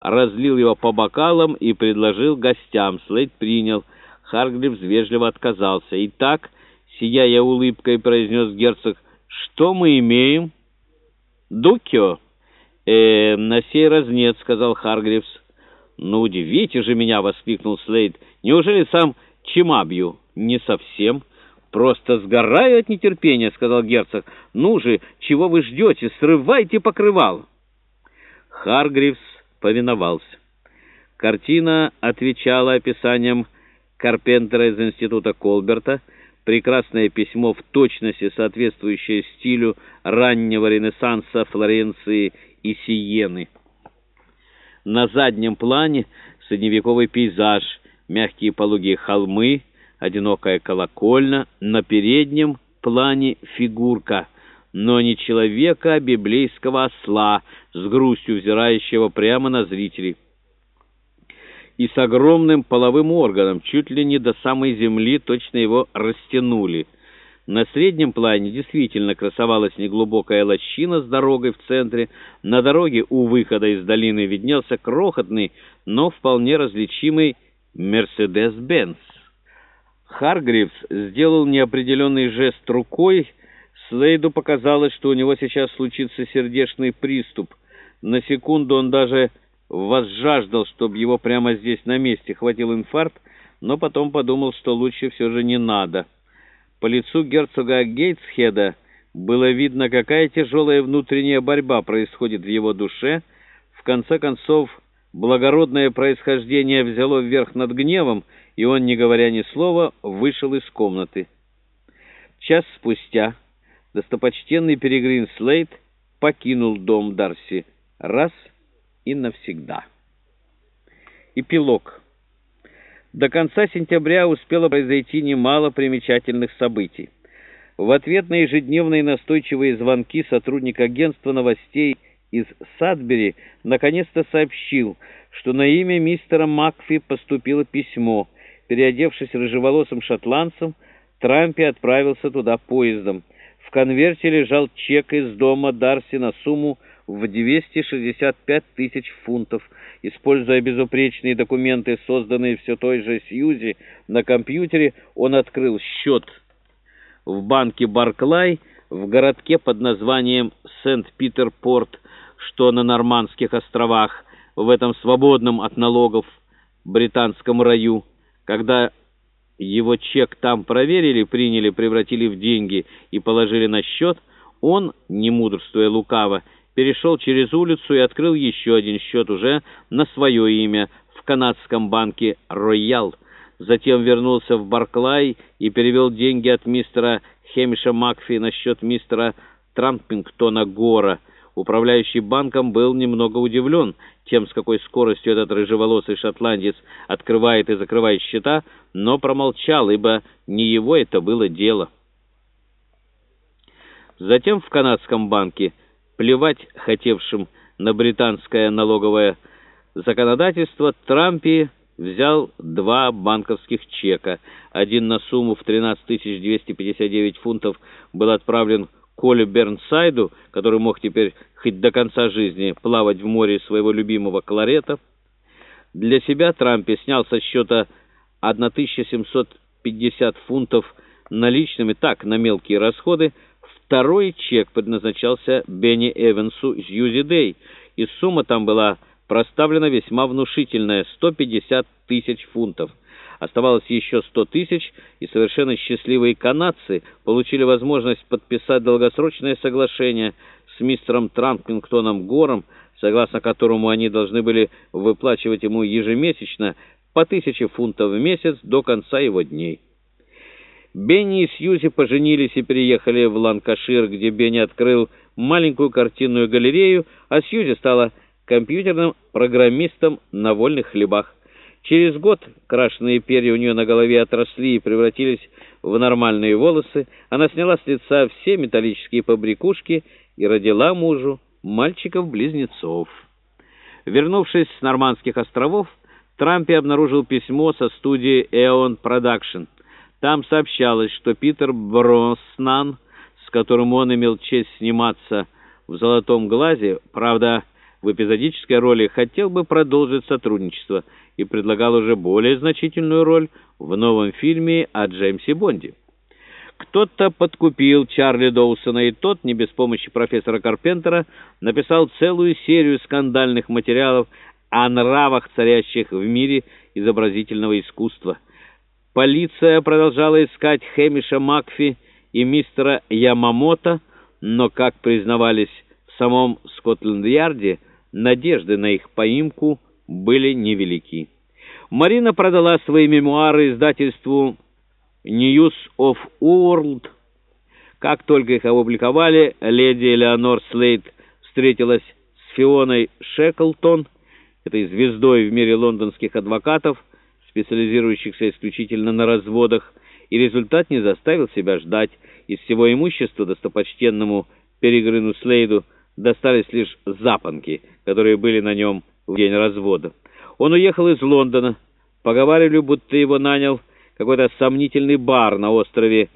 разлил его по бокалам и предложил гостям. Слейд принял. Харгривс вежливо отказался. «Итак», — сияя улыбкой, произнес герцог, — «что мы имеем?» «Дукио?» «Э, на сей раз нет», — сказал Харгривс. «Ну, удивите же меня!» — воскликнул Слейд. «Неужели сам Чимабью?» «Не совсем. Просто сгораю от нетерпения», — сказал герцог. «Ну же, чего вы ждете? Срывайте покрывал!» Харгривс повиновался. Картина отвечала описаниям Карпентера из института Колберта, прекрасное письмо в точности соответствующее стилю раннего ренессанса Флоренции и Сиены. На заднем плане средневековый пейзаж, мягкие пологие холмы, одинокая колокольня, на переднем плане фигурка, но не человека, а библейского осла, с грустью взирающего прямо на зрителей и с огромным половым органом, чуть ли не до самой земли, точно его растянули. На среднем плане действительно красовалась неглубокая лощина с дорогой в центре. На дороге у выхода из долины виднелся крохотный, но вполне различимый «Мерседес-Бенц». Харгривс сделал неопределенный жест рукой. Слейду показалось, что у него сейчас случится сердечный приступ. На секунду он даже возжаждал, чтобы его прямо здесь на месте хватил инфаркт, но потом подумал, что лучше все же не надо. По лицу герцога Гейтсхеда было видно, какая тяжелая внутренняя борьба происходит в его душе. В конце концов, благородное происхождение взяло вверх над гневом, и он, не говоря ни слова, вышел из комнаты. Час спустя достопочтенный Перегрин Слейт покинул дом Дарси раз — и навсегда. Эпилог. До конца сентября успело произойти немало примечательных событий. В ответ на ежедневные настойчивые звонки сотрудник агентства новостей из Садбери наконец-то сообщил, что на имя мистера Макфи поступило письмо. Переодевшись рыжеволосым шотландцем, Трампи отправился туда поездом. В конверте лежал чек из дома Дарси на сумму в 265 тысяч фунтов. Используя безупречные документы, созданные все той же Сьюзи, на компьютере он открыл счет в банке Барклай в городке под названием Сент-Питер-Порт, что на Нормандских островах, в этом свободном от налогов британском раю. Когда его чек там проверили, приняли, превратили в деньги и положили на счет, он, не мудрствуя лукаво, перешел через улицу и открыл еще один счет уже на свое имя в канадском банке «Роял». Затем вернулся в Барклай и перевел деньги от мистера Хемиша Макфи на счет мистера Трампингтона Гора. Управляющий банком был немного удивлен тем, с какой скоростью этот рыжеволосый шотландец открывает и закрывает счета, но промолчал, ибо не его это было дело. Затем в канадском банке плевать хотевшим на британское налоговое законодательство, Трампи взял два банковских чека. Один на сумму в 13 259 фунтов был отправлен Коле Бернсайду, который мог теперь хоть до конца жизни плавать в море своего любимого кларета. Для себя Трампи снял со счета 1750 фунтов наличными, так, на мелкие расходы, Второй чек предназначался Бенни Эвансу Зьюзи Дэй, и сумма там была проставлена весьма внушительная — 150 тысяч фунтов. Оставалось еще 100 тысяч, и совершенно счастливые канадцы получили возможность подписать долгосрочное соглашение с мистером Трампингтоном Гором, согласно которому они должны были выплачивать ему ежемесячно по тысяче фунтов в месяц до конца его дней. Бенни и Сьюзи поженились и переехали в Ланкашир, где Бенни открыл маленькую картинную галерею, а Сьюзи стала компьютерным программистом на вольных хлебах. Через год крашеные перья у нее на голове отросли и превратились в нормальные волосы. Она сняла с лица все металлические побрякушки и родила мужу мальчиков-близнецов. Вернувшись с Нормандских островов, Трампи обнаружил письмо со студии Eon Production – там сообщалось, что Питер Броснан, с которым он имел честь сниматься в «Золотом глазе», правда, в эпизодической роли, хотел бы продолжить сотрудничество и предлагал уже более значительную роль в новом фильме о Джеймсе Бонде. Кто-то подкупил Чарли Доусона, и тот, не без помощи профессора Карпентера, написал целую серию скандальных материалов о нравах, царящих в мире изобразительного искусства. Полиция продолжала искать Хэмиша Макфи и мистера Ямамото, но, как признавались в самом Скотланд-Ярде, надежды на их поимку были невелики. Марина продала свои мемуары издательству News of World. Как только их опубликовали, леди Элеонор Слейд встретилась с Фионой Шеклтон, этой звездой в мире лондонских адвокатов, специализирующихся исключительно на разводах, и результат не заставил себя ждать. Из всего имущества достопочтенному Перегрыну Слейду достались лишь запонки, которые были на нем в день развода. Он уехал из Лондона. Поговаривали, будто его нанял какой-то сомнительный бар на острове